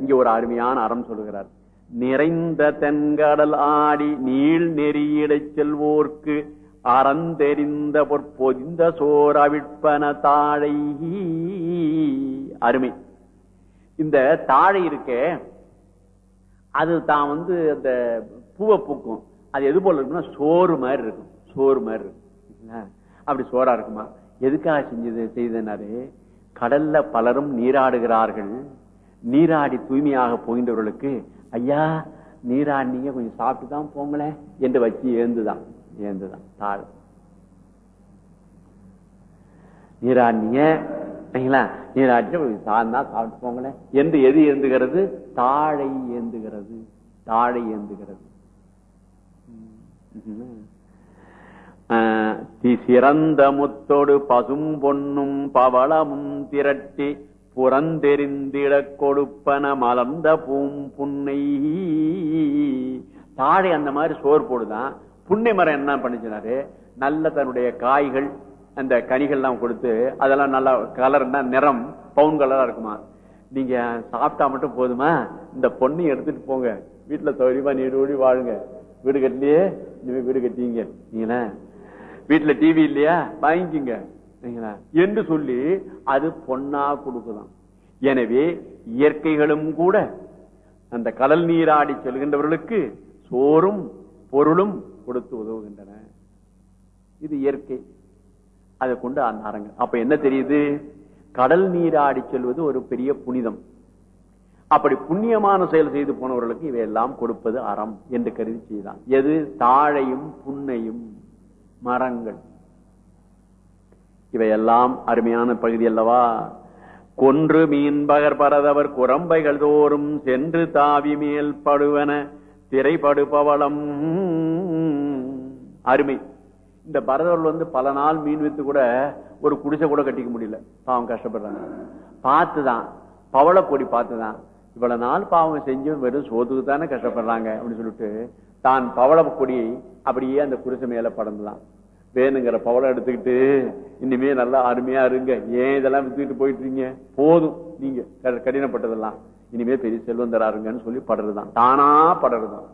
இங்க ஒரு அருமையான அறம் சொல்லுகிறார். நிறைந்த தென்கடல் ஆடி நீள் நெறியிடை செல்வோர்க்கு அறந்தெறிந்த பொற்பொதிந்த சோரவிற்பன தாழை. அருமை. இந்த தாழை இருக்கே அது தான் வந்து அந்த பூவை பூக்கும். அது எது போல இருக்கும்னா சோறு மாதிரி இருக்கும். சோறு மாதிரி இருக்கும். அப்படி சோறா இருக்குமா? எதுக்காக செஞ்சது செய்தனாரு? கடல்ல பலரும் நீராடுகிறார்கள். நீராடி தூய்மையாக போகின்றவர்களுக்கு ஐயா நீராடினீங்க கொஞ்சம் சாப்பிட்டு தான் போங்களேன் என்று வச்சு ஏந்துதான் ஏந்துதான் தாழ். நீராடினீங்க சரிங்களா நீராட்டி சார்ந்தா சாப்பிட்டு போங்களேன் என்று எது ஏந்துகிறது? தாழை ஏந்துகிறது தாழை ஏந்துகிறது. ஆஹ் சிறந்த முத்தொடு பசும் பொன்னும் பவளமும் திரட்டி புறந்தெறிந்திடக் கொடுப்பன மலர்ந்த பூம் புன்னை தாழை அந்த மாதிரி சோறு போடுதான். புன்னை மரம் என்ன பண்ணிச்சுனாரு? நல்ல தன்னுடைய காய்கள் அந்த கனிகள்லாம் கொடுத்து அதெல்லாம் நல்லா கலர்னா நிறம் பவுன் கலரா இருக்குமா? நீங்க சாப்பிட்டா மட்டும் போதுமா? இந்த பொண்ணை எடுத்துட்டு போங்க. வீட்டுல சௌரியமா நீடோடி வாழுங்க. வீடு கட்டலையே இனிமே வீடு கட்டிங்க. நீங்களா. வீட்டுல டிவி இல்லையா? வாங்கிக்கோங்க. என்று சொல்லி அது பொன்னா கொடுக்கலாம் எனவே இயற்கைகளும் கூட அந்த கடல் நீராடி செல்கின்றவர்களுக்கு சோறும் பொருளும் கொடுத்து உதவுகின்றன. இது இயற்கை. அதை கொண்டு அந்த அரங்கு அப்ப என்ன தெரியுது? கடல் நீராடி செல்வது ஒரு பெரிய புனிதம். அப்படி புண்ணியமான செயல் செய்து போனவர்களுக்கு இவையெல்லாம் கொடுப்பது அறம் என்று கருதி செய்தான். எது? தாழையும் புண்ணையும் மரங்கள். இவையெல்லாம் அருமையான பகுதி அல்லவா? கொன்று மீன்பகர் பரதவர் குரம்பைகள் தோறும் சென்று தாவி மேல் படுவன திரைப்படு பவளம் அருமை. இந்த பரதவர்கள் வந்து பல நாள் மீன் வித்து கூட ஒரு குடிசை கூட கட்டிக்க முடியல. பாவம் கஷ்டப்படுறாங்க. பார்த்துதான். பவளக்கொடி பார்த்துதான். இவ்வளவு நாள் பாவம் செஞ்சும் வெறும் சோத்துக்கு தானே கஷ்டப்படுறாங்க அப்படின்னு சொல்லிட்டு தான் பவள கொடியை அப்படியே அந்த குடிசை மேல படந்துதான் வேணுங்கிற பவளம் எடுத்துக்கிட்டு இனிமே நல்லா அருமையா இருங்க. ஏன் இதெல்லாம் வித்துக்கிட்டு போயிட்டு இருக்கீங்க போதும். நீங்க க- கடினப்பட்டதெல்லாம். இனிமே பெரிய செல்வம் தராருங்கன்னு சொல்லி படுறதுதான். தானா படுறதுதான்.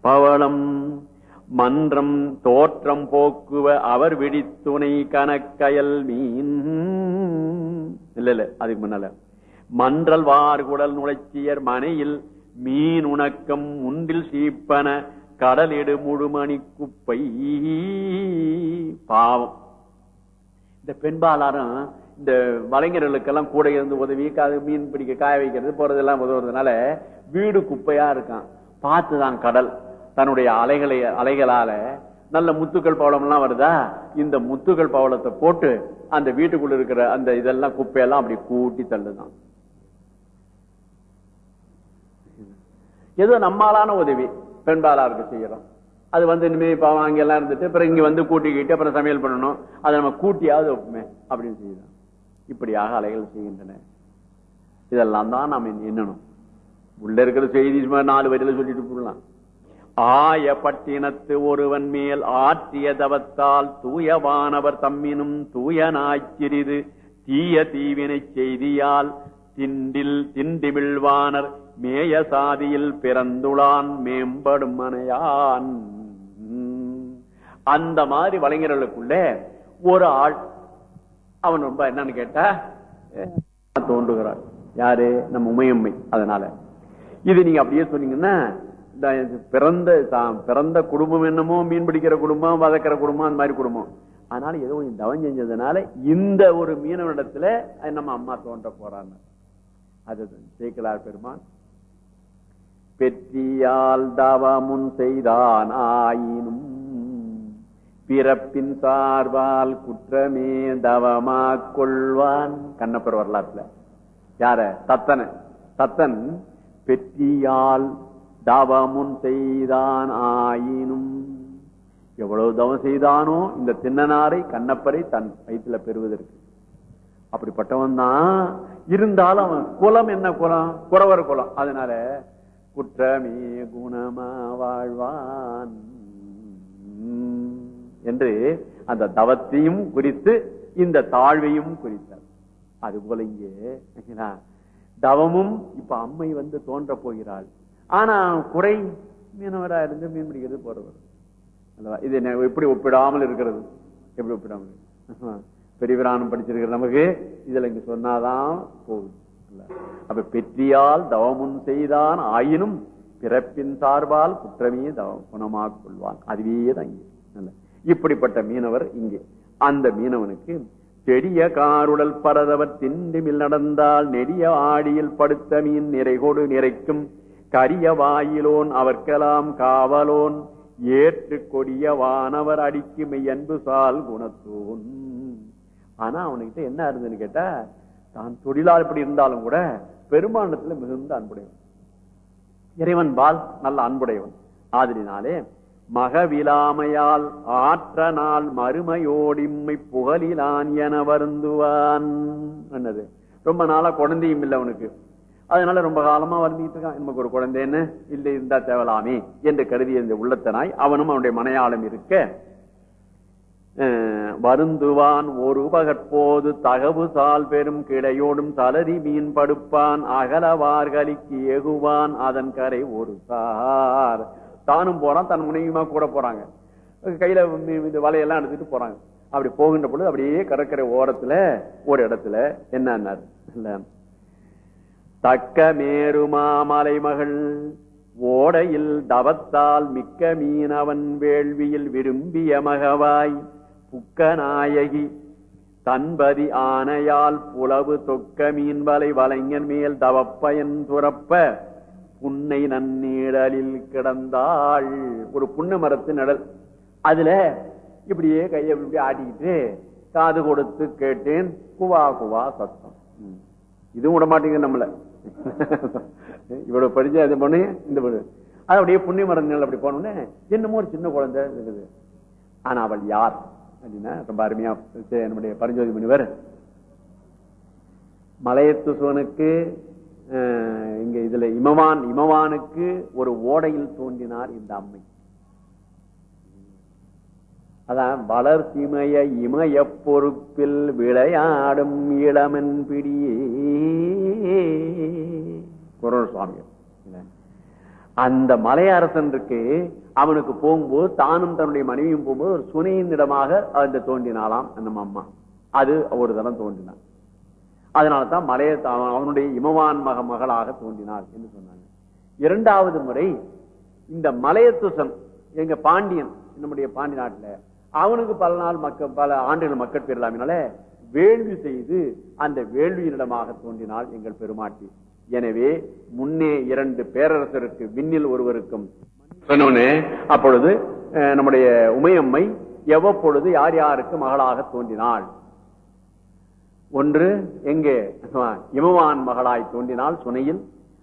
பவளம் மன்றம் தோற்றம் போக்குவ அவர் விடித்துணை கணக்கயல் மீன். இல்ல இல்ல அதுக்கு முன்னால. மன்றல் வார்குடல் நுழைச்சியர் மனையில் மீன் உணக்கம் உண்டில் சீப்பன கடலிடு முழுமணி குப்பை. பாவம். இந்த பெண்பாலாரும் இந்த வலைஞர்களுக்கெல்லாம் கூட இருந்து உதவி மீன் பிடிக்க காய வைக்கிறது போறதெல்லாம் உதவுறதுனால வீடு குப்பையா இருக்கான். பார்த்துதான் கடல். தன்னுடைய அலைகளை அலைகளால நல்ல முத்துக்கள் பவளம் எல்லாம் வருதா? இந்த முத்துக்கள் பவளத்தை போட்டு அந்த வீட்டுக்குள்ள இருக்கிற அந்த இதெல்லாம் குப்பையெல்லாம் அப்படி கூட்டி தள்ளுதான். ஏதோ நம்மாலான உதவி. பெண்பாலாருக்கு செய்யறோம். அது வந்து இனிமே பாவம் அங்க எல்லாம் இருந்துட்டு அப்புறம் இங்க வந்து கூட்டிக்கிட்டு அப்புறம் சமையல் பண்ணணும். அதை நம்ம கூட்டியாவது வைப்போமே அப்படின்னு செய்யலாம் இப்படியாக அலைகள் செய்கின்றன. இதெல்லாம் தான் நாம் எண்ணணும். உள்ள இருக்கிற செய்தி நாலு வரையில சொல்லிட்டு போடலாம். ஆய பட்டினத்து ஒருவன் மேல் ஆற்றிய தவத்தால் தூயவானவர் தம்மினும் தூயனாய்ச்சிறிது. தீய தீவினை செய்தியால் திண்டில் திண்டிமிழ்வானர். மேய சாதியில் பிறந்துளான் மேம்படும் மனையான். அந்த மாதிரி வலைஞர்களுக்குள்ள ஒரு ஆள் அவன் ரொம்ப என்னன்னு கேட்டா தோன்றுகிறார் யாரு? நம்ம உமையம்மை அதனால. இது நீங்க அப்படியே சொன்னீங்கன்னா இந்த பிறந்த பிறந்த குடும்பம் என்னமோ மீன் பிடிக்கிற குடும்பம் வதக்கிற குடும்பம் அந்த மாதிரி குடும்பம். அதனால ஏதோ கொஞ்சம் தவம் செஞ்சதுனால இந்த ஒரு மீனவனிடத்துல நம்ம அம்மா தோன்ற போறாங்க. அது ஜெய்கலார் பெருமான் பெற்றியால் தவமுன் செய்தான் ஆயினும் பிறப்பின் சார்பால் குற்றமே தவமா கொள்வான். கண்ணப்பர் வரலாற்றுல. யார? தத்தன. தத்தன் பெற்றியால் தவமுன் செய்தான் ஆயினும். எவ்வளவு தவம் செய்தானோ இந்த தின்னனாரை கண்ணப்பரை தன் வயிற்றுல பெறுவதற்கு. அப்படிப்பட்டவன் தான் இருந்தாலும் அவன் குலம் என்ன குலம்? குறவர் குலம். அதனால குற்றமே குணமா வாழ்வான் என்று அந்த தவத்தையும் குறித்து இந்த தாழ்வையும் குறித்தார். அது போல இங்கே தவமும் இப்ப அம்மை வந்து தோன்ற போகிறாள். ஆனா குறை மீனவரா இருந்து மீன் பிடிக்கிறது போறவர். அல்லவா? இது என்ன எப்படி ஒப்பிடாமல் இருக்கிறது? எப்படி ஒப்பிடாமல்? இருக்கு? படிச்சிருக்கிற நமக்கு இதுல இங்க சொன்னாதான் போகுது அப்ப பெற்றியால் தவமுன் செய்தான் ஆயினும் பிறப்பின் சார்பால் குற்றமே தவம் குணமாக கொள்வான். அதுவே தான் இங்கே இப்படிப்பட்ட மீனவர் இங்கே. அந்த மீனவனுக்கு பெரிய காருடல் பரதவர் திண்டுமில் நடந்தால் நெடிய ஆடியில் படுத்த மீன் நிறைகொடு நிறைக்கும். கரிய வாயிலோன் அவர்க்கெல்லாம் காவலோன். ஏற்று கொடிய வானவர் அடிக்கு சால் குணத்தோன். ஆனா அவனுக்கிட்ட என்ன இருந்ததுன்னு கேட்டா தான் தொழிலாளர் இப்படி இருந்தாலும் கூட பெருமானத்துல மிகுந்த அன்புடையவன். இறைவன் பால் நல்ல அன்புடையவன். ஆதலினாலே மகவிலாமையால் ஆற்ற நாள் மறுமையோடிம்மை புகழிலான் என வருந்துவான். என்னது? ரொம்ப நாளா குழந்தையும் இல்லை அவனுக்கு. அதனால ரொம்ப காலமா வருந்திட்டு இருக்கான். நமக்கு ஒரு குழந்தைன்னு இல்லை இருந்தா தேவலாமே என்று கருதிய இந்த உள்ளத்தனாய் அவனும் அவனுடைய மனையாளம் இருக்க வருந்துவான் ஒரு பகற்போது தகவு சால் பெரும் கிடையோடும் தளரி மீன் படுப்பான் அகலவார்களுக்கு ஏகுவான் அதன் கரை ஒரு சார். தானும் போறான் தன் முனையுமா கூட போறாங்க. கையில இந்த வலையெல்லாம் எடுத்துட்டு போறாங்க. அப்படி போகின்ற பொழுது அப்படியே கடற்கரை ஓரத்துல ஒரு இடத்துல என்ன தக்க மேருமா மலைமகள் ஓடையில் தவத்தால் மிக்க மீனவன் வேள்வியில் விரும்பிய மகவாய். குக்கநாயகி. தன்பதி ஆனையால் புலவு தொக்க மீன்வலை வலைஞன் மேல் தவப்பயன் துறப்ப புன்னை நன்னீழலில் கிடந்தாள். ஒரு புன்னை மரத்து நிழல். அதுல இப்படியே கையை இப்படி ஆட்டிக்கிட்டு காது கொடுத்து கேட்டேன். குவா குவா சத்தம். இதுவும் விட மாட்டேங்குது நம்மள. இவ்வளவு படிச்சு அது பண்ணி இந்த அது அப்படியே புண்ணிய மரங்கள் அப்படி போனோடனே என்னமோ ஒரு சின்ன குழந்தை இருக்குது. ஆனா அவள் யார்? அப்படின்னா ரொம்ப அருமையா நம்முடைய பரஞ்சோதி முனிவர். மலையத்து சோனுக்கு இங்க இதுல இமவான் இமவானுக்கு ஒரு ஓடையில் தோன்றினார் இந்த அம்மை. அதான் வளர் சிமய இமய பொறுப்பில் விளையாடும் இளமன் பிடியே குரல் சுவாமி அந்த மலையரசன் இருக்கு. அவனுக்கு போகும்போது தானும் தன்னுடைய மனைவியும் போகும்போது ஒரு சுனையின் இடமாக அந்த தோன்றினாலாம் அந்த அம்மா. அது ஒரு தரம் தோன்றினான். அதனாலதான் மலைய அவனுடைய இமவான் மக மகளாக தோன்றினார் என்று சொன்னாங்க. இரண்டாவது முறை இந்த மலையத்துசன் எங்க பாண்டியன் நம்முடைய பாண்டி நாட்டுல அவனுக்கு பல நாள் மக்கள் பல ஆண்டுகள் மக்கள் பெறலாமினால வேள்வி செய்து அந்த வேள்வியினிடமாக தோன்றினாள் எங்கள் பெருமாட்டி. எனவே முன்னே இரண்டு பேரரசருக்கு விண்ணில் ஒருவருக்கும் சொன்னோனே அப்பொழுது நம்முடைய உமையம்மை எவ்வப்பொழுது யார் யாருக்கு மகளாக தோன்றினாள்? ஒன்று எங்கே? இமவான் மகளாய் தோன்றினால் சுனையில்.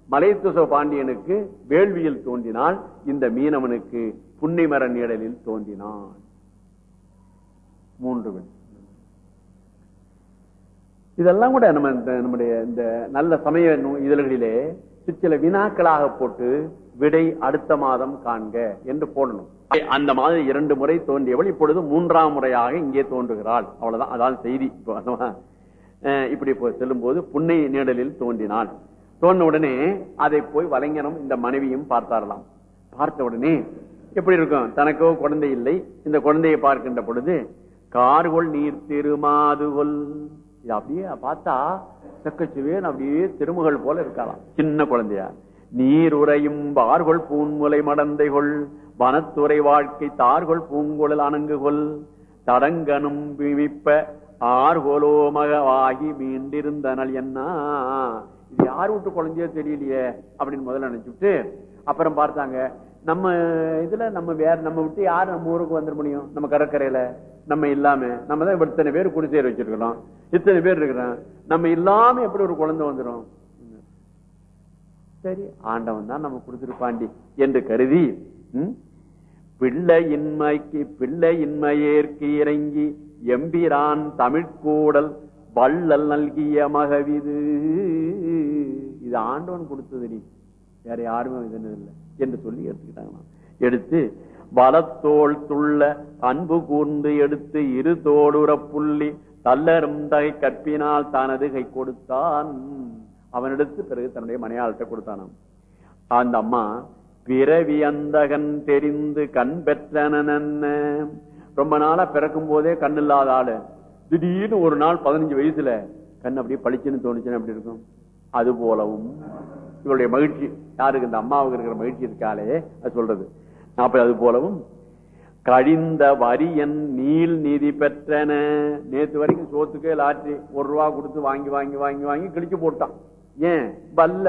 மலைத்துச பாண்டியனுக்கு வேள்வியில் தோன்றினால் இந்த மீனவனுக்கு புன்னிமர நிழலில் தோன்றினான் மூன்று இதெல்லாம் கூட நம்ம நம்முடைய இந்த நல்ல சமய இதழ்களிலே சில வினாக்களாக போட்டு விடை அடுத்த மாதம் காண்க என்று போடணும். அந்த மாதிரி இரண்டு முறை தோன்றியவள் இப்பொழுது மூன்றாம் முறையாக இங்கே தோன்றுகிறாள். அவ்வளவுதான். அதான் செய்தி. அஹ் இப்படி செல்லும் போது புன்னை நீடலில் தோன்றினாள். தோன்ற உடனே அதை போய் வலைஞனும் இந்த மனைவியும் பார்த்தாரலாம் பார்த்த உடனே எப்படி இருக்கும்? தனக்கோ குழந்தை இல்லை. இந்த குழந்தையை பார்க்கின்ற பொழுது கார்கொள் நீர் திருமாதுகொள். இது அப்படியே பார்த்தா செக்கச்சுவேன் அப்படியே திருமுகள் போல இருக்கலாம் சின்ன குழந்தையா. நீர் உறையும் பார்கொள் பூன்முலை மடந்தைகொள் வனத்துறை வாழ்க்கை தார்கொள் பூங்குழல் அணங்குகொள் தடங்கனும் விமிப்ப ஆர்கோலோமகவாகி மீண்டிருந்தனல் என்ன. இது யார் விட்டு குழந்தையோ தெரியலையே அப்படின்னு முதல்ல நினைச்சுட்டு அப்புறம் பார்த்தாங்க நம்ம இதுல நம்ம வேற நம்ம விட்டு யார் நம்ம ஊருக்கு வந்துட முடியும்? நம்ம கடற்கரையில. நம்ம இல்லாம நம்ம தான் இத்தனை பேர் குடிசேர் வச்சிருக்கிறோம். இத்தனை பேர் இருக்கிறோம் நம்ம இல்லாம எப்படி ஒரு குழந்தை வந்துடும்? சரி ஆண்டவன் தான் நம்ம கொடுத்துருப்பாண்டி என்று கருதி பிள்ளை இன்மைக்கு பிள்ளை இன்மையேற்கு இறங்கி எம்பிரான் தமிழ்கூடல் வள்ளல் நல்கிய மகவிது. இது ஆண்டவன் கொடுத்தது நீ வேற யாருமே இல்லை என்று சொல்லி எடுத்துக்கிட்டாங்களாம். எடுத்து பலத்தோல் துள்ள அன்பு கூர்ந்து எடுத்து இரு தோடுற புள்ளி தல்லரும் தகை கற்பினால் தனது கை கொடுத்தான். அவனிடத்து பிறகு தன்னுடைய மனையாள்கிட்ட கொடுத்தானாம். அந்த அம்மா பிறவி அந்தகன் தெரிந்து கண் பெற்றன ரொம்ப நாளா பிறக்கும் போதே கண் இல்லாத ஆளு. திடீர்னு ஒரு நாள் பதினஞ்சு வயசுல கண் அப்படியே பளிச்சுன்னு தோணுச்சுன்னு அப்படி இருக்கும்? அது போலவும் இவருடைய மகிழ்ச்சி யாருக்கு? இந்த அம்மாவுக்கு இருக்கிற மகிழ்ச்சி இருக்காளே அது சொல்றது. அப்ப அது போலவும் கழிந்த வரியன் நீல் நீதி பெற்றன. நேத்து வரைக்கும் சோத்துக்கே லாற்றி ஒரு ரூபா கொடுத்து வாங்கி வாங்கி வாங்கி வாங்கி கிழிச்சு போட்டான். ஏன்? பல்ல.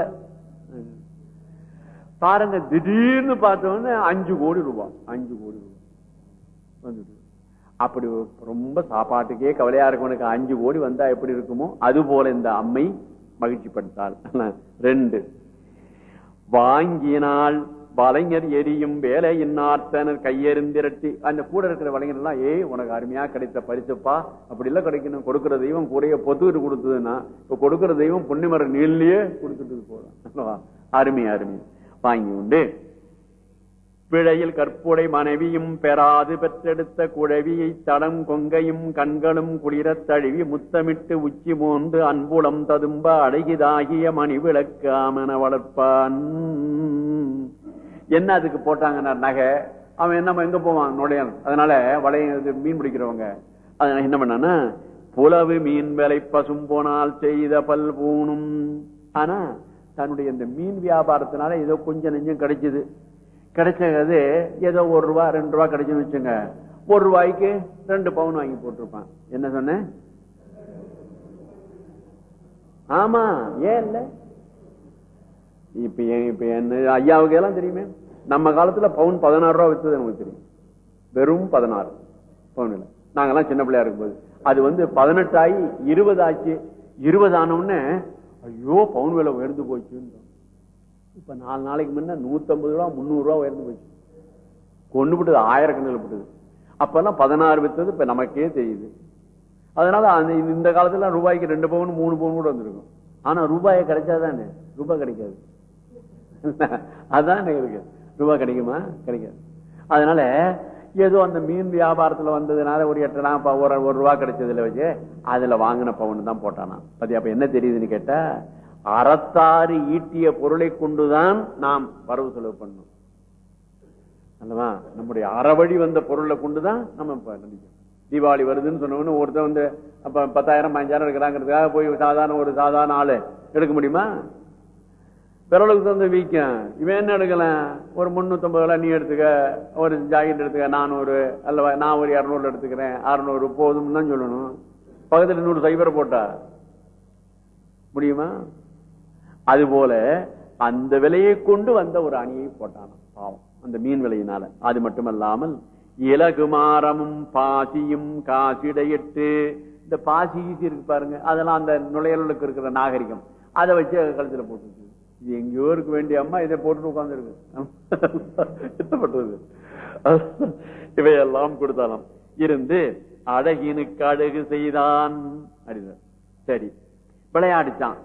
பாருங்க திடீர்னு பார்த்தவொன்னு அஞ்சு கோடி ரூபாய் அஞ்சு கோடி ரூபாய் வந்துட்டு. அப்படி ரொம்ப சாப்பாட்டுக்கே கவலையா இருக்கவனுக்கு அஞ்சு கோடி வந்தா எப்படி இருக்குமோ? அது போல இந்த அம்மை மகிழ்ச்சி படுத்தாள். ரெண்டு. வாங்கினால் வலைஞர் எரியும் வேலையின் ஆர்த்தனர் கையெறிந்திரட்டி அந்த கூட இருக்கிற வலைஞர் எல்லாம் ஏய் உனக்கு அருமையா கிடைத்த பரிசுப்பா அப்படி எல்லாம் கிடைக்கணும். கொடுக்கிற தெய்வம் கூடைய பொத்துக்கிட்டு கொடுத்ததுன்னா இப்ப கொடுக்கிற தெய்வம் புண்ணிமர நீள்லயே கொடுத்துட்டு போதும். அருமை அருமை. வாங்கி உண்டு. பிழையில் கற்புடை மனைவியும் பெறாது பெற்றெடுத்த குழவியை தடம் கொங்கையும் கண்களும் குளிரத் தழுவி முத்தமிட்டு உச்சி மோந்து அன்புளம் ததும்ப அழகிதாகிய மணி விளக்காமன வளர்ப்பான். என்ன அதுக்கு போட்டாங்க நகை? அவன் என்ன எங்க போவான்? நுழையான். அதனால வளைய மீன் பிடிக்கிறவங்க. அதனால என்ன பண்ணானா புலவு மீன் வேலை பசும் போனால் செய்த பல் பூணும். ஆனா தன்னுடைய இந்த மீன் வியாபாரத்தினால ஏதோ கொஞ்சம் நெஞ்சம் கிடைச்சது. கிடைச்சது ஏதோ ஒரு ரூபா ரெண்டு ரூபா கிடைச்சுன்னு வச்சுங்க. ஒரு ரூபாய்க்கு ரெண்டு பவுன் வாங்கி போட்டிருப்பான். என்ன சொன்ன ஆமா ஏன் இல்ல? இப்ப இப்ப என்ன ஐயாவுக்கு எல்லாம் தெரியுமே. நம்ம காலத்துல பவுன் பதினாறு ரூபா வச்சது நமக்கு தெரியும். வெறும் பதினாறு பவுன் இல்ல. நாங்கெல்லாம் சின்ன பிள்ளையா இருக்கும்போது. அது வந்து பதினெட்டு ஆகி இருபது ஆச்சு இருபது ஆனவுடனே ஐயோ பவுன் விலை உயர்ந்து போச்சுன்னு இப்ப நாலு நாளைக்கு முன்ன நூத்தம்பது ரூபா முந்நூறு ரூபா உயர்ந்து போச்சு. கொண்டு போட்டது ஆயிரக்கணக்கில் போட்டது. அப்பெல்லாம் பதினாறு வித்தது இப்ப நமக்கே தெரியுது. அதனால அந்த இந்த காலத்துல ரூபாய்க்கு ரெண்டு பவுன் மூணு பவுன் கூட வந்திருக்கும். ஆனா ரூபாயை கிடைச்சாதானே ரூபாய் கிடைக்காது. அதான் இருக்கு. ரூபாய் கிடைக்குமா? கிடைக்காது. அதனால ஏதோ அந்த மீன் வியாபாரத்துல வந்ததுனால ஒரு எட்டனா ஒரு ஒரு ரூபா கிடைச்சதுல வச்சு அதுல வாங்கின பவுன் தான் போட்டானா அது அப்ப என்ன தெரியுதுன்னு கேட்டா அறத்தாறு ஈட்டிய பொருளை கொண்டுதான் நாம் வரவு செலவு பண்ணும் அல்லவா? நம்முடைய அறவழி வந்த பொருளை கொண்டுதான் நம்ம நினைக்கிறோம் தீபாவளி வருதுன்னு சொன்ன ஒருத்தர் வந்து அப்ப பத்தாயிரம் பதினஞ்சாயிரம் எடுக்கிறாங்கிறதுக்காக போய் சாதாரண ஒரு சாதாரண ஆளு எடுக்க முடியுமா? பிறளுக்கு தந்து வீக்கம். இவன் என்ன எடுக்கலாம்? ஒரு முன்னூத்தம்பது ரூபாய் நீ எடுத்துக்க ஒரு ஜாக்கெட் எடுத்துக்க நானூறு அல்லவா? நான் ஒரு இரநூறுல எடுத்துக்கிறேன் அறுநூறு போதும் தான் சொல்லணும். பக்கத்துல நூறு சைபர் போட்டா முடியுமா? அது போல அந்த விலையை கொண்டு வந்த ஒரு அணியை போட்டான பாவம். அந்த மீன் விலையினால. அது மட்டுமல்லாமல் இலகுமாரமும் பாசியும் காசிடையிட்டு இந்த பாசி ஈசி இருக்கு பாருங்க அதெல்லாம் அந்த நுழையலுக்கு இருக்கிற நாகரிகம். அதை வச்சு கழுத்துல போட்டு இது எங்கேயோ இருக்க வேண்டிய அம்மா இதை போட்டு உட்காந்துருக்கு இருக்கு இவையெல்லாம் கொடுத்தாலும் இருந்து அழகினுக்கு அழகு செய்தான். அப்படின்னா சரி. விளையாடிச்சான்.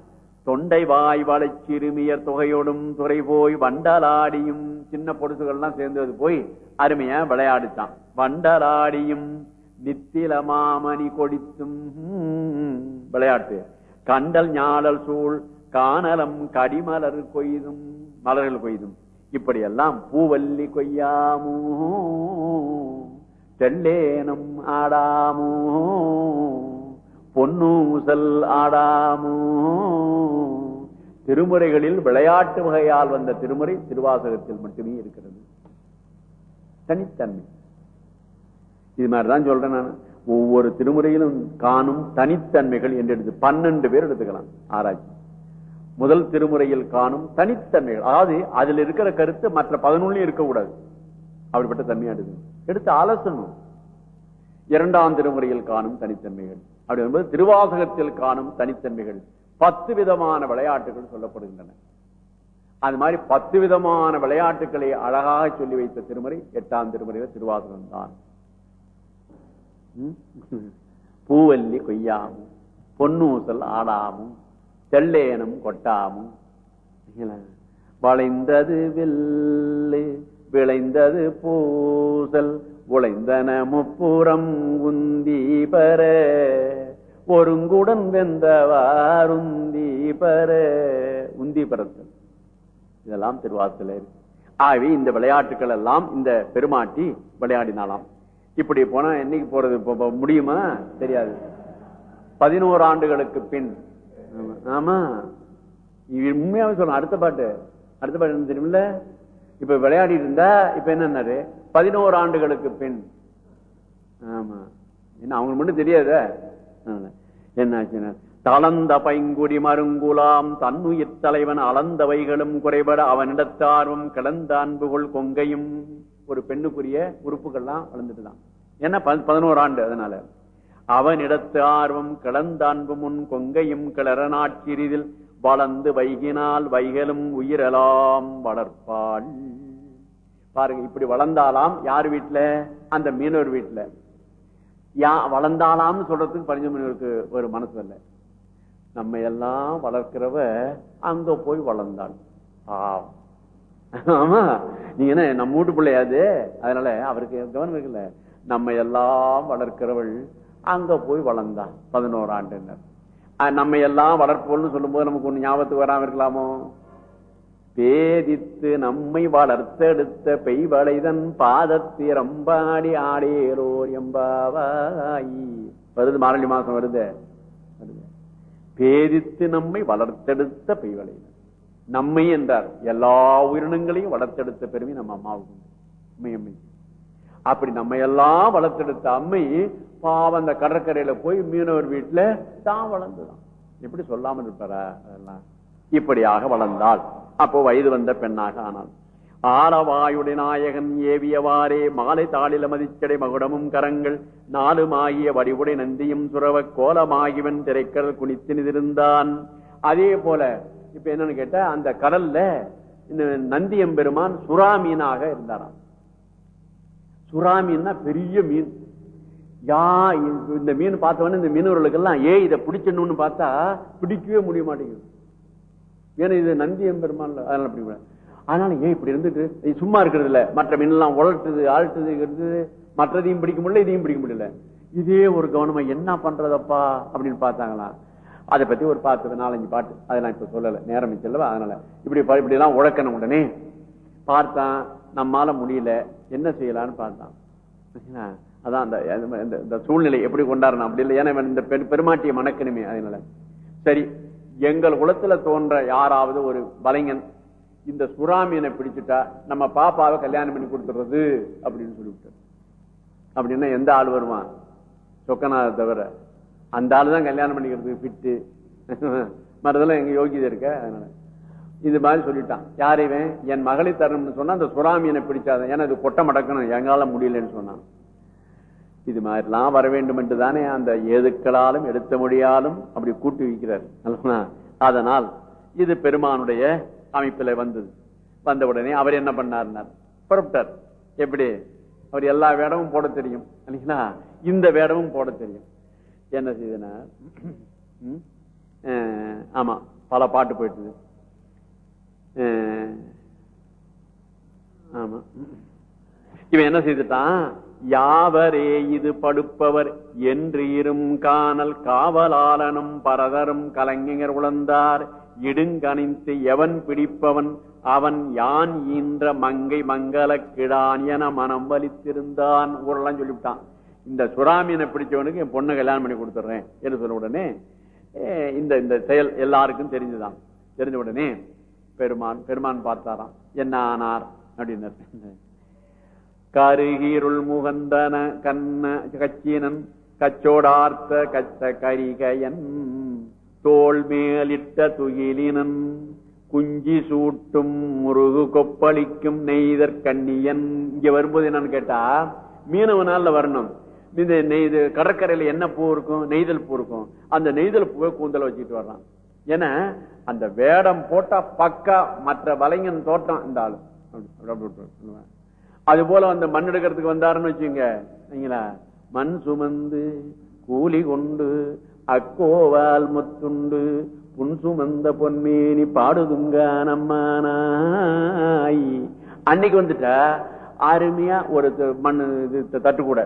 தொண்டை வாய் வளை சிறுமியர் தொகையோடும் துறை போய் வண்டலாடியும் சின்ன பொடுசுகள்லாம் சேர்ந்தது போய் அருமையா விளையாடிச்சான். வண்டலாடியும் நித்தில மாமணி கொடித்தும் விளையாட்டு. கண்டல் ஞாழல் சூழ் காணலம் கடிமலர் கொய்தும் மலர்கள் கொய்தும். இப்படி எல்லாம் பூவல்லி கொய்யாமோ தெல்லேனும் ஆடாமோ பொன்னூசல் ஆடாமோ. திருமுறைகளில் விளையாட்டு வகையால் வந்த திருமுறை திருவாசகத்தில் மட்டுமே இருக்கிறது. தனித்தன்மை. இது மாதிரிதான் சொல்றேன் நான். ஒவ்வொரு திருமுறையிலும் காணும் தனித்தன்மைகள் என்று எடுத்து பன்னெண்டு பேர் எடுத்துக்கலாம். ஆராய்ச்சி. முதல் திருமுறையில் காணும் தனித்தன்மைகள். அதாவது அதில் இருக்கிற கருத்து மற்ற பதினொன்னு இருக்கக்கூடாது. அப்படிப்பட்ட தன்மையா எடுக்கணும். எடுத்து ஆலோசனும் இரண்டாம் திருமுறையில் காணும் தனித்தன்மைகள். அப்படி என்பது திருவாசகத்தில் காணும் தனித்தன்மைகள். பத்து விதமான விளையாட்டுகள் சொல்லப்படுகின்றன. அது மாதிரி பத்து விதமான விளையாட்டுகளை அழகாக சொல்லி வைத்த திருமுறை எட்டாம் திருமுறையில் திருவாசகம் தான். பூவல்லி கொய்யாமும் பொன்னூசல் ஆடாமும் தெல்லேனும் கொட்டாமும் வளைந்தது வில்லு விளைந்தது பூசல் உழைந்தன முப்புறம் உந்தி பர ஒருங்குடன் வெந்தவாருந்தி பர. உந்தி பரத்தல் இதெல்லாம் திருவாசல இருக்கு. ஆகவே இந்த விளையாட்டுகள் எல்லாம் இந்த பெருமாட்டி விளையாடினாலாம். இப்படி போனா என்னைக்கு போறது? முடியுமா? தெரியாது. பதினோரு ஆண்டுகளுக்கு பின். ஆமா. உண்மையாவே சொல்லணும். அடுத்த பாட்டு. அடுத்த பாட்டு என்ன தெரியுமில்ல? இப்ப விளையாடிட்டு இருந்தா இப்ப என்னன்னாரு? பதினோரு ஆண்டுகளுக்கு பின். ஆமா. என்ன அவங்களுக்கு மட்டும் தெரியாத? என்னாச்சுன்னா தளந்த பைங்குடி மருங்குலாம் தன்னுயிர் தலைவன் அளந்தவைகளும் குறைபட அவனிடத்தார்வம் கிடந்த அன்புகள் கொங்கையும். ஒரு பெண்ணுக்குரிய உறுப்புகள்லாம் வளர்ந்துட்டுதான். ஏன்னா பதினோரு ஆண்டு அதனால. அவனிடத்து ஆர்வம் கிளந்த அன்பு முன் கொங்கையும் கிளறநாட்சிறியில் வளர்ந்து வைகினால் வைகளும் உயிரலாம் வளர்ப்பாள். பாருங்க இப்படி வளர்ந்தாலாம் யார் வீட்டுல அந்த மீனவர் வீட்டுல யா வளர்ந்தாலாம்னு சொல்றதுக்கு பரிஞ்சமணிவருக்கு ஒரு மனசு இல்லை நம்ம எல்லாம் வளர்க்கிறவ அங்க போய் வளர்ந்தாள் பாவம். ஆமா நீங்க என்ன நம்ம வீட்டு பிள்ளையாது? அதனால அவருக்கு கவனம் இருக்குல்ல. நம்ம எல்லாம் வளர்க்கிறவள் அங்க போய் வளர்ந்தான் பதினோரு ஆண்டுனர் நம்ம எல்லாம் வளர்ப்போம்னு சொல்லும்போது நமக்கு ஒண்ணு ஞாபகத்துக்கு வராம இருக்கலாமோ? பேதித்து நம்மை வளர்த்தெடுத்த பெய்வளைதன் பாதத்திரம்பாடி ஆடேரோர் எம்பாவாயி. வருது மாரளி மாசம் வருது. பேதித்து நம்மை வளர்த்தெடுத்த பெய்வளைதன். நம்மை என்றார். எல்லா உயிரினங்களையும் வளர்த்தெடுத்த பெருமை நம்ம அம்மாவுக்கு அம்மை அம்மை. அப்படி நம்ம எல்லாம் வளர்த்தெடுத்த அம்மை பாவம் அந்த கடற்கரையில போய் மீனவர் வீட்டுல தான் வளர்ந்துதான் எப்படி சொல்லாமல் இருப்பாரா அதெல்லாம்? இப்படியாக வளர்ந்தாள் அப்போ வயது வந்த பெண்ணாக ஆனாள். ஆலவாயுடைய நாயகன் ஏவியவாறே மாலை தாளில மதிச்சடை மகுடமும் கரங்கள் நாலுமாகிய வடிவுடை நந்தியும் சுரவ கோலமாகிவன் திரைக்கடல் குனித்து நிதிருந்தான். அதே போல இப்ப என்னன்னு கேட்டா அந்த கடல்ல இந்த நந்தியம் பெருமான் சுறா மீனாக இருந்தாராம். சுறா மீன்னா பெரிய மீன். யா இந்த- இந்த மீன் பார்த்தவொடனே இந்த மீனவர்களுக்கெல்லாம் ஏ இதை பிடிச்சணும்னு பார்த்தா பிடிக்கவே முடிய மாட்டேங்குது. ஏன்னா இது நந்தி எம்பெருமான் அதனால அப்படி கூட. அதனால ஏன் இப்படி இருந்துட்டு? இது சும்மா இருக்கிறது இல்ல. மற்ற மீன்லாம் உழட்டுது ஆழ்த்துது இருந்தது மற்றதையும் பிடிக்க முடியல இதையும் பிடிக்க முடியல. இதே ஒரு கவனமா என்ன பண்றதப்பா அப்படின்னு பார்த்தாங்களாம் அதை பத்தி ஒரு பார்த்தது நாலஞ்சு பாட்டு. அதை நான் இப்ப சொல்லல. நேரம் செல்லவா அதனால. இப்படி இப்படி எல்லாம் உழக்கணும் உடனே. பார்த்தான் நம்மால முடியல. என்ன செய்யலாம்னு பார்த்தான். அதான் அந்த இந்த- இந்த சூழ்நிலை எப்படி கொண்டாடணும்? அப்படி இல்லை. ஏன்னா இந்த பெருமாட்டியை மணக்கணுமே அதனால. சரி. எங்கள் குலத்துல தோன்ற யாராவது ஒரு வலைஞன் இந்த சுறாமீனை பிடிச்சிட்டா நம்ம பாப்பாவை கல்யாணம் பண்ணி கொடுத்துறது அப்படின்னு சொல்லிவிட்டார். அப்படின்னா எந்த ஆள் வருவான்? சொக்கநாத தவிர. அந்த ஆள் தான் கல்யாணம் பண்ணிக்கிறதுக்கு ஃபிட்டு மற்றதெல்லாம் எங்க யோகியதை இருக்க? அதனால. இது மாதிரி சொல்லிட்டான். யாரையும் என் மகளை தரணும்னு சொன்னா அந்த சுறாமீனை பிடிச்சாதான். ஏன்னா இது கொட்ட மடக்கணும். எங்களால முடியலன்னு சொன்னான். இது மாதிரிலாம் வர வேண்டும் என்று தானே அந்த ஏதுக்களாலும் எடுத்த மொழியாலும் அப்படி கூட்டி வைக்கிறார். அதனால் இது பெருமானுடைய அமைப்பில் வந்தது. வந்த உடனே அவர் என்ன பண்ணார்னார் புறப்பட்டார். எப்படி? அவர் எல்லா வேடமும் போட தெரியும். இல்லைங்களா இந்த வேடமும் போட தெரியும். என்ன செய்தனார் ஆமா பல பாட்டு போயிட்டு ஆமா. இவன் என்ன செய்துட்டான்? யாவரே இது படுப்பவர் என்று இரும் காணல் காவலாளனும் பரதரும் கலைஞர் உழந்தார். இடுங்கணித்து எவன் பிடிப்பவன்? அவன் யான் ஈன்ற மங்கை மங்கள கிடான் என மனம் வலித்திருந்தான். ஊரெல்லாம் சொல்லிவிட்டான். இந்த சுறாமீனை பிடிச்சவனுக்கு என் பொண்ணை கல்யாணம் பண்ணி கொடுத்துட்றேன் என்று சொன்ன உடனே இந்த இந்த செயல் எல்லாருக்கும் தெரிஞ்சுதான். தெரிஞ்ச உடனே பெருமான் பெருமான் பார்த்தாராம். என்ன ஆனார்? அப்படின்னு கருகிருள் முகந்தன கண்ண கச்சினன் கச்சோடார்த்த கச்ச கரிகையன் தோல் மேலிட்ட துகிலினன் குஞ்சி சூட்டும் முருகு கொப்பளிக்கும் நெய்தற் கண்ணியன். இங்க வரும்போது என்னன்னு கேட்டா மீனவனால வரணும். இந்த நெய்து கடற்கரையில என்ன பூ இருக்கும்? நெய்தல் பூ இருக்கும். அந்த நெய்தல் பூவை கூந்தல வச்சுட்டு வர்றான். ஏன்னா அந்த வேடம் போட்டா பக்கா மற்ற வலைஞன் தோட்டம். இந்த ஆளு அப்படி, அது போல அந்த மண் எடுக்கிறதுக்கு வந்தாருன்னு வச்சுங்க மண் சுமந்து கூலி கொண்டு அக்கோவால் முத்துண்டு புன் சுமந்த பொன்மேனி பாடுதுங்க நம்மானாய். அன்னைக்கு வந்துட்டா அருமையா ஒரு மண் இது தட்டு கூட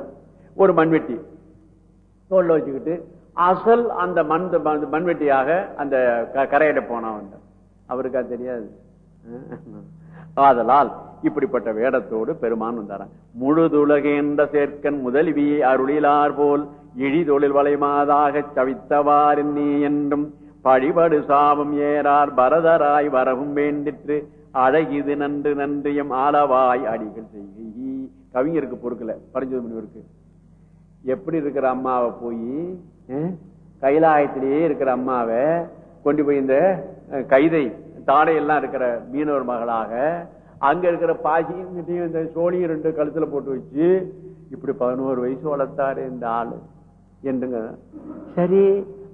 ஒரு மண்வெட்டி தோல்ல வச்சுக்கிட்டு அசல் அந்த மண் மண்வெட்டியாக அந்த க- கரையிட போனான் அவருக்கா அவருக்கு அது தெரியாது ஆதலால் இப்படிப்பட்ட வேடத்தோடு பெருமான் வந்தாரான் முழுதுலகேந்த சேர்க்கன் முதல்வியை அருளிலார் போல் இழி தொழில் வளைமாதாக சவித்தவாறு நீ என்றும் பழிபடு சாபம் ஏறார் பரதராய் வரவும் வேண்டிற்று அழகிது நன்று நன்றியம் ஆளவாய் அடிகள் செய்கி. கவிஞருக்கு பொறுக்கல பரஞ்சோதி முனிவருக்கு. எப்படி இருக்கிற அம்மாவை போய் கைலாயத்திலேயே இருக்கிற அம்மாவை கொண்டு போய் இந்த அஹ், கைதை தாடையெல்லாம் இருக்கிற மீனவர் மகளாக அங்க இருக்கிற பாசியும் கிட்டையும் இந்த சோழியும் ரெண்டு கழுத்துல போட்டு வச்சு இப்படி பதினோரு வயசு வளர்த்தாரு இந்த ஆளு. என்றுங்க சரி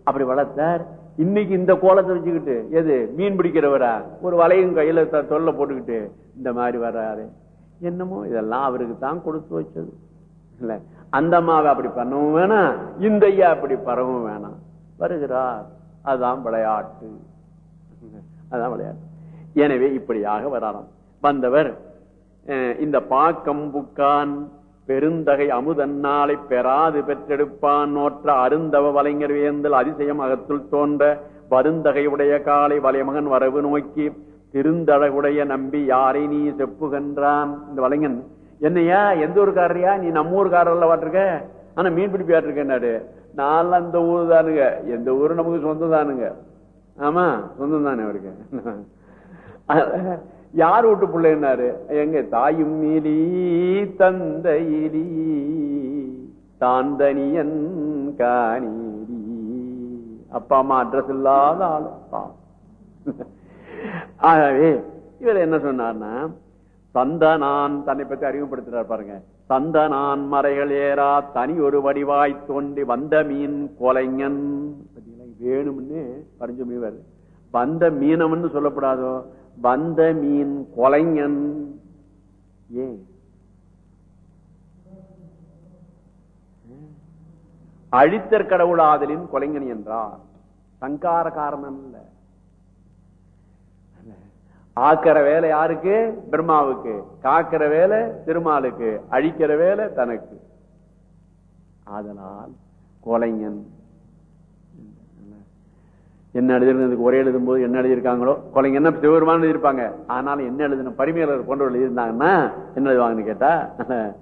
அப்படி வளர்த்தார். இன்னைக்கு இந்த கோலத்தை வச்சுக்கிட்டு எது மீன் பிடிக்கிறவரா? ஒரு வலையும் கையில தொல்லை போட்டுக்கிட்டு இந்த மாதிரி வர்றாரு. என்னமோ இதெல்லாம் அவருக்கு தான் கொடுத்து வச்சது. இல்ல அந்த அம்மாவை அப்படி பண்ணவும் வேணாம் இந்த ஐயா அப்படி பரவும் வேணாம். வருகிறார். அதுதான் விளையாட்டு. அதான் விளையாட்டு. எனவே இப்படியாக வராராம். வந்தவர். அஹ், இந்த பாக்கம் புக்கான் பெருந்தகை அமுதன்னாளை பெறாது பெற்றெடுப்பான். நோற்ற அருந்தவ வலைஞர் வேந்தல் அதிசயம் அகத்துள் தோன்ற வருந்தகை உடைய காலை வலைமகன் வரவு நோக்கி திருந்தழகுடைய நம்பி யாரை நீ செப்புகின்றான்? இந்த வலைஞன் என்னையா எந்த ஊருக்காரரியா? நீ நம்ம ஊருக்காரர்ல வாட்டிருக்க? ஆனா மீன் பிடிப்பி வாட்டிருக்கேன்னாரு நான் அந்த ஊர் தானுங்க. எந்த ஊரு நமக்கு சொந்தம் தானுங்க. ஆமா சொந்தம் தானே அவருக்கு. யார் வீட்டு பிள்ளைன்னாரு எங்க தாயும் நீலி தந்தையிலி தாந்தனியன் காணீரி. அப்பா அம்மா அட்ரஸ் இல்லாத ஆளு. ஆகவே இவர் என்ன சொன்னார்னா சந்தனான் தன்னை பத்தி அறிமுகப்படுத்துறார் பாருங்க. சந்தனான் மறைகள் ஏறா தனி ஒரு வடிவாய் தோண்டி வந்த மீன் கொலைஞன். வேணும்னு பறிஞ்ச மீவர் வந்த மீனம்னு சொல்லப்படாதோ? வந்த மீன் கொலைஞன். ஏன்? அழித்தற் கடவுளாதலின் கொலைஞன் என்றார். சங்கார காரணம் இல்ல ஆக்கிற வேலை யாருக்கு? பிரம்மாவுக்கு. காக்கிற வேலை திருமாலுக்கு. அழிக்கிற வேலை தனக்கு. அதனால் கொலைஞன் என்ன எழுதிருந்ததுக்கு ஒரே எழுதும் போது என்ன எழுதியிருக்காங்களோ கொலைங்க என்ன சிவருமான எழுதியிருப்பாங்க. ஆனாலும் என்ன எழுதின பரிமையாளர் போன்றவர்கள் எழுதியிருந்தாங்கன்னா என்ன எழுதுவாங்கன்னு கேட்டா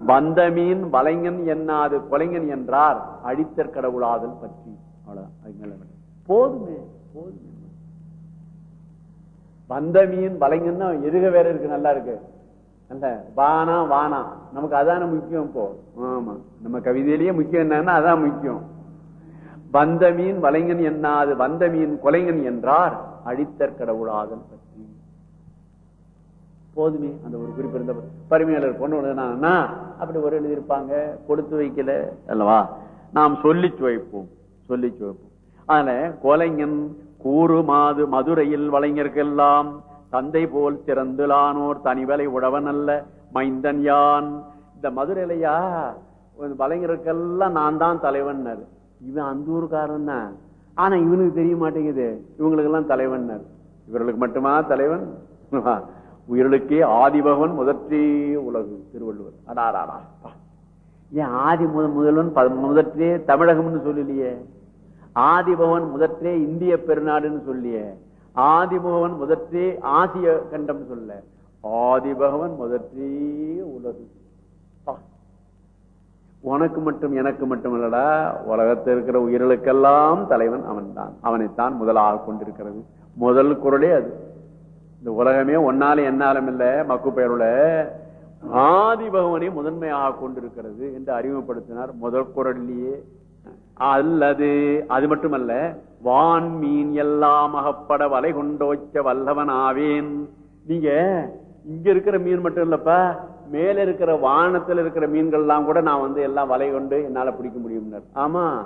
வந்த மீன் வலைஞன் என்னாது கொலைஞன் என்றார் அடித்தற் கடவுளாதல் பற்றி. அவ்வளவுதான். போதுமே போதுமே. வந்த மீன் வலைங்கன்னா எதுக வேற இருக்கு நல்லா இருக்கு. அல்ல வானா வானா. நமக்கு அதான முக்கியம் இப்போ. ஆமா. நம்ம கவிதையிலேயே முக்கியம் என்னன்னா அதான் முக்கியம். வந்த மீன் வலைஞன் என்னாது? வந்த மீன் கொலைஞன் என்றார். அழித்தற் கடவுளாதன் பற்றி. போதுமே அந்த ஒரு குறிப்பு இருந்த பரிமையாளர் பொண்ணு எழுதினாங்கன்னா அப்படி ஒரு எழுதியிருப்பாங்க. கொடுத்து வைக்கல அல்லவா? நாம் சொல்லி வைப்போம் சொல்லி வைப்போம் அதனால கொலைஞன் கூறு மாது மதுரையில் வலைஞர்க்கெல்லாம் தந்தை போல் திறந்துலானோர் தனிவலை உழவன் அல்ல மைந்தன் யான். இந்த மதுரையிலையா வலைஞருக்கெல்லாம் நான் தான் தலைவன்னாரு இவன் அந்த ஊருக்காரன் தான் ஆனா இவனுக்கு தெரிய மாட்டேங்குது. இவங்களுக்கு எல்லாம் தலைவன் இவர்களுக்கு மட்டுமா தலைவன்? உயிர்களுக்கே ஆதிபகவன் முதற்றே உலகு திருவள்ளுவர். அடாராடா ஏன் ஆதி முத முதல்வன் ப- முதற்றே தமிழகம்னு சொல்லலையே? ஆதிபவன் முதற்றே இந்திய பெருநாடுன்னு சொல்லியே? ஆதிபகவன் முதற்றே ஆசிய கண்டம் சொல்ல? ஆதிபகவன் முதற்றே உலகு. உனக்கு மட்டும் எனக்கு மட்டும் இல்லடா உலகத்தில் இருக்கிற உயிர்களுக்கெல்லாம் தலைவன் அவன்தான். அவனைத்தான் முதலாக கொண்டிருக்கிறது. முதல் குரலே அது. இந்த உலகமே ஒன்னாலும் என்னாலும் இல்ல மக்கு பெயருல ஆதி பகவனை முதன்மையாக கொண்டிருக்கிறது என்று அறிமுகப்படுத்தினார் முதல் குரலிலேயே. அல்லது அது மட்டுமல்ல வான் மீன் எல்லாம் அகப்பட வலை கொண்டோச்ச வல்லவன் ஆவேன் நீங்க இங்க இருக்கிற மீன் மட்டும் இல்லப்பா. மேல இருக்கிற வானத்துல இருக்கிற மீன்கள் எல்லாம் கூட நான் வந்து எல்லாம் வலை கொண்டு என்னால பிடிக்க முடியும் ஆமா.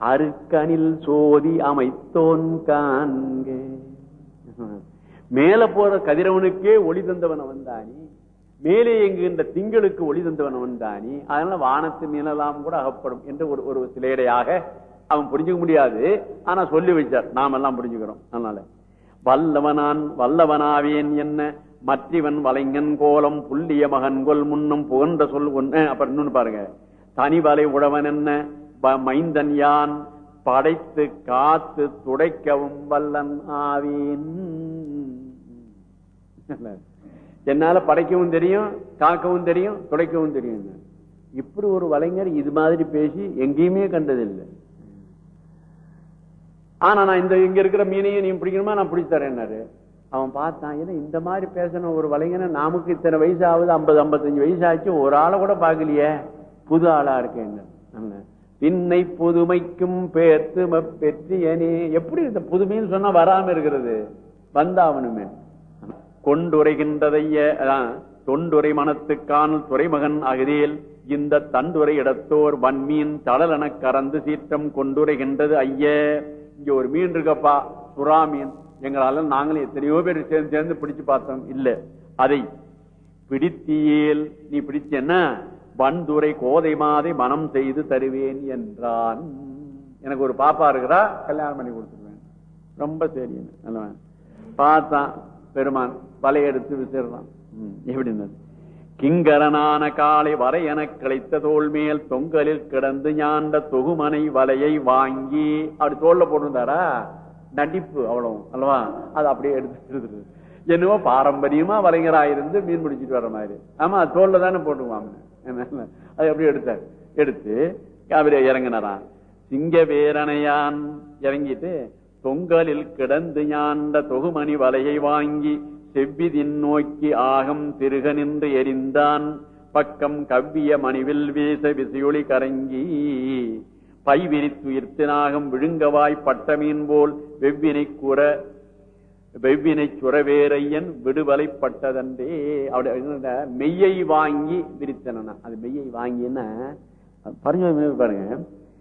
அருக்கனில் சோதி அமைத்தோன் காண்க. மேல போற கதிரவனுக்கே ஒளி தந்தவன் அவன் தானி மேலே எங்குகின்ற திங்களுக்கு ஒளி தந்தவன் அவன் தானி அதனால வானத்து மீனெல்லாம் கூட அகப்படும் என்று ஒரு ஒரு சிலையடையாக அவன் புரிஞ்சுக்க முடியாது. ஆனா சொல்லி வச்சார். நாம எல்லாம் புரிஞ்சுக்கிறோம். அதனால. வல்லவனான் வல்லவனாவேன் என்ன? மற்றிவன் வலைஞன் கோலம் புள்ளிய மகன் கொல் முன்னும் புகன்ற சொல் ஒண்ணு அப்புறம் இன்னொன்னு பாருங்க. தனிவலை உழவன் என்ன? மைந்தன் யான்? படைத்து காத்து துடைக்கவும் வல்லன் ஆவீன். என்னால படைக்கவும் தெரியும் காக்கவும் தெரியும் துடைக்கவும் தெரியும். இப்படி ஒரு வலைஞர் இது மாதிரி பேசி எங்கேயுமே கண்டதில்லை. ஆனா நான் இந்த இங்க இருக்கிற மீனையும் நீ பிடிக்கணுமா? நான் பிடிச்சு தரேன்னாரு. அவன் பார்த்தான் ஏன்னா இந்த மாதிரி பேசின ஒரு வலைஞனை நமக்கு இத்தனை வயசு ஆகுது ஐம்பது ஐம்பத்தஞ்சு வயசு ஆச்சு ஒரு ஆளை கூட பார்க்கலையே. புது ஆளா இருக்கேன் பின்னை புதுமைக்கும் பேர்த்து பெற்றியனே. எப்படி இந்த புதுமைன்னு சொன்னா வராம இருக்கிறது? வந்தாவனுமே கொண்டுரைகின்றதைய அதான், தொண்டுரை மனத்துக்கான துறைமகன் அகதியில் இந்த தண்டுரை இடத்தோர் வன்மீன் தளலன கறந்து சீற்றம் கொண்டுரைகின்றது ஐய. இங்க ஒரு மீன் இருக்கப்பா சுறா மீன். எங்களால நாங்களும் எத்தனையோ பேர் சேர்ந்து சேர்ந்து பிடிச்சு பார்த்தோம். இல்ல. அதை பிடித்தியேல். நீ பிடிச்ச பண்துரை கோதை மாதை மனம் செய்து தருவேன் என்றான். எனக்கு ஒரு பாப்பா இருக்கிறா கல்யாணம் பண்ணி கொடுத்துருவேன். ரொம்ப சரி. நல்லவன். பார்த்தான். பெருமான் வலை எடுத்து விசிறான் எப்படின்னு கிங்கரனான காலை வரை என கிடைத்த தோல் மேல் தொங்கலில் கிடந்து ஞாண்ட தொகுமனை வலையை வாங்கி அப்படி தோல்ல போட்டிருந்தாரா? நடிப்பு அவ்வளவு அல்லவா? அது அப்படியே எடுத்துட்டு என்னவோ பாரம்பரியமா வலைஞரா இருந்து மீன் பிடிச்சிட்டு வர மாதிரி. ஆமா தோல்ல தானே போட்டுவாங்க அது அப்படியே எடுத்தார். எடுத்து அவரு இறங்கினாராம். சிங்க வேரணையான் இறங்கிட்டு தொங்கலில் கிடந்து ஞாண்ட தொகுமணி வலையை வாங்கி செவ்விதின் நோக்கி ஆகம் திருக நின்று எரிந்தான். பக்கம் கவ்விய மணிவில் வீச விசையொளி கரங்கி பை விரித்துயிர்த்தினாகம் விழுங்கவாய் பட்டமீன் போல் வெவ்வினை கூற வெவ்வினை சுரவேரையன் விடுவலை பட்டதன்றே. அப்படி மெய்யை வாங்கி விரித்தனா அது மெய்யை வாங்கினா பரிஞ்சு பாருங்க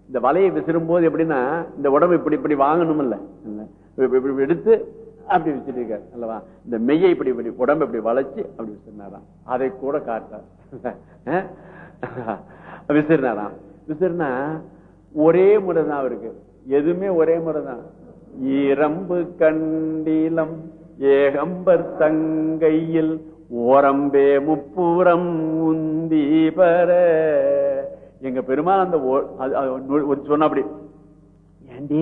இந்த வலையை விசிறும் போது எப்படின்னா இந்த உடம்பு இப்படி இப்படி வாங்கணும் இல்ல இப்படி எடுத்து அப்படி வச்சுட்டு இருக்காரு அல்லவா? இந்த மெய்யை இப்படி இப்படி உடம்பு இப்படி வளைச்சு அப்படி விசிறினாராம். அதை கூட காட்டார் விசிறினாராம். விசிறினா ஒரே முறை தான் அவருக்கு எதுவுமே ஒரே முறை தான் இரம்பு கண்டிலம் ஏகம்பர் தங்கையில் ஓரம்பே முப்புறம் உந்தி பெற எங்க பெருமாள் அந்த ஓ- அது- சொன்ன அப்படி ஏண்டி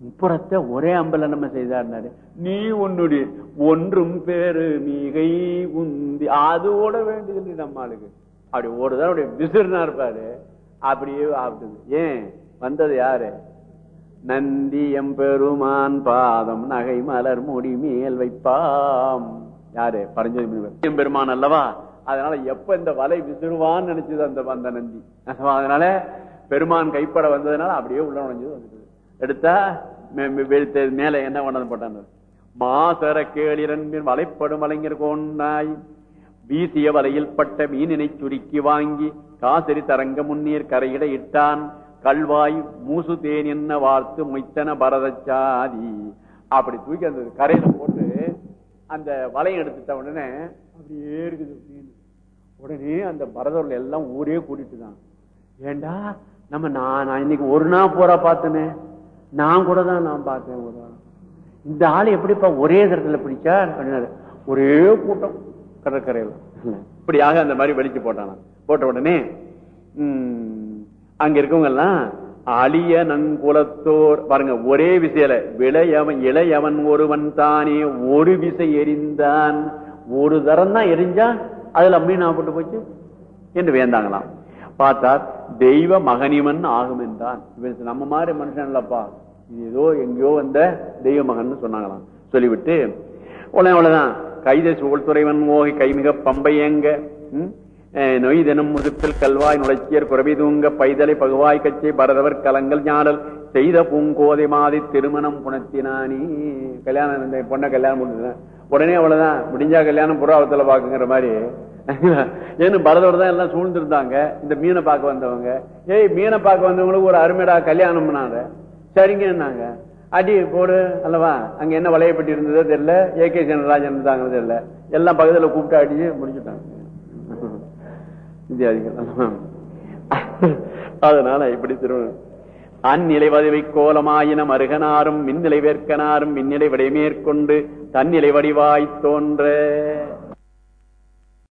முப்புறத்தை ஒரே அம்பல நம்ம செய்தாருனாரு நீ உன்னுடைய ஒன்றும் பேரு மிகை உந்தி. அதோட வேண்டியது நம்மளுக்கு. அப்படி ஒரு அப்படி விசிறுனா இருப்பாரு. அப்படியே ஆகுது ஏன்? வந்தது யாரு? நந்தி எம்பெருமான் பாதம் நகை மலர் முடி மேல் வைப்பாம். யாரு? பரஞ்சோதி முனிவர். எம்பெருமான் அல்லவா? அதனால எப்ப இந்த வலை விசிறுவான்னு நினைச்சது அந்த அந்த நந்தி. அதனால பெருமான் கைப்பட வந்ததுனால அப்படியே உள்ள நுழைஞ்சது வந்துட்டு எடுத்தா மே- மேல என்ன பண்ணது போட்டாங்க மாசர கேளிரன் வலைப்படும் வலைஞர் கொண்டாய் வீசிய வலையில் பட்ட மீனினை சுருக்கி வாங்கி காசரி தரங்க முன்னீர் கரையிட இட்டான். கல்வாய் மூசு தேன் என்ன வார்த்து மொய்த்தன பரதச்சாதி அப்படி தூக்கி அந்த கரையில போட்டு அந்த வலையை எடுத்துட்ட உடனே அப்படியே இருக்குது உடனே அந்த பரதர்கள் எல்லாம் ஊரே கூட்டிட்டு தான் ஏண்டா நம்ம நான் நான் இன்னைக்கு ஒரு நாள் போறா பார்த்தனே. நான் கூட தான் நான் பார்த்தேன் ஒரு இந்த ஆள் எப்படிப்பா ஒரே இடத்துல பிடிச்சா அப்படின்னாரு. ஒரே கூட்டம். கடற்கரையில். இப்படியாக அந்த மாதிரி வெளிச்சு போட்டானா. போட்ட உடனே உம், அங்க இருக்கவங்க எல்லாம் அழிய நங்குலத்தோர் பாருங்க ஒரே விசையில விளையவன் இளையவன் ஒருவன் தானே ஒரு விசை எரிந்தான். ஒரு தரம் தான் எரிஞ்சா அதுல மீனா போட்டு போச்சு என்று வேந்தாங்களாம். பார்த்தா தெய்வ மகனிவன் ஆகும் என்றான். நம்ம மாதிரி மனுஷன் இல்லப்பா. இது ஏதோ எங்கேயோ வந்த தெய்வ மகன் சொன்னாங்களாம். சொல்லிவிட்டு உடனே அவ்வளவுதான். கைதை சூழ்துறைவன் மோகி கைமிக பம்பையங்க ம்? நொய் தினம் முதுப்பில் கல்வாய் நுழைச்சியர் குறவி தூங்க பைதலை பகுவாய் கச்சை பரதவர் கலங்கள் ஞாடல் செய்த பூங்கோதை மாதி திருமணம் புணத்தினானி கல்யாணம் இந்த பொண்ணை கல்யாணம் பண்ணுறேன் உடனே அவ்வளவுதான் முடிஞ்சா கல்யாணம் புறாவத்துல பாக்குங்கிற மாதிரி. ஏன்னு பரதவர் தான் எல்லாம் சூழ்ந்திருந்தாங்க இந்த மீனை பார்க்க வந்தவங்க. ஏய் மீனை பார்க்க வந்தவங்களுக்கு ஒரு அருமைடா கல்யாணம் பண்ணாங்க சரிங்கன்னாங்க. அடி போடு அல்லவா? அங்க என்ன வளையப்பட்டு இருந்ததோ தெரியல. ஏ கே ஜனராஜன் இருந்தாங்க தெரியல. எல்லாம் பகுதியில் கூப்பிட்டு அடிச்சு முடிச்சுட்டாங்க. அதனால இப்படி திருமணம். அந்நிலை வடிவை கோலமாயின மருகனாரும் மின்னிலை வேர்க்கனாரும் மின்னிலை விடைமேற்கொண்டு தன்னிலை வடிவாய் தோன்ற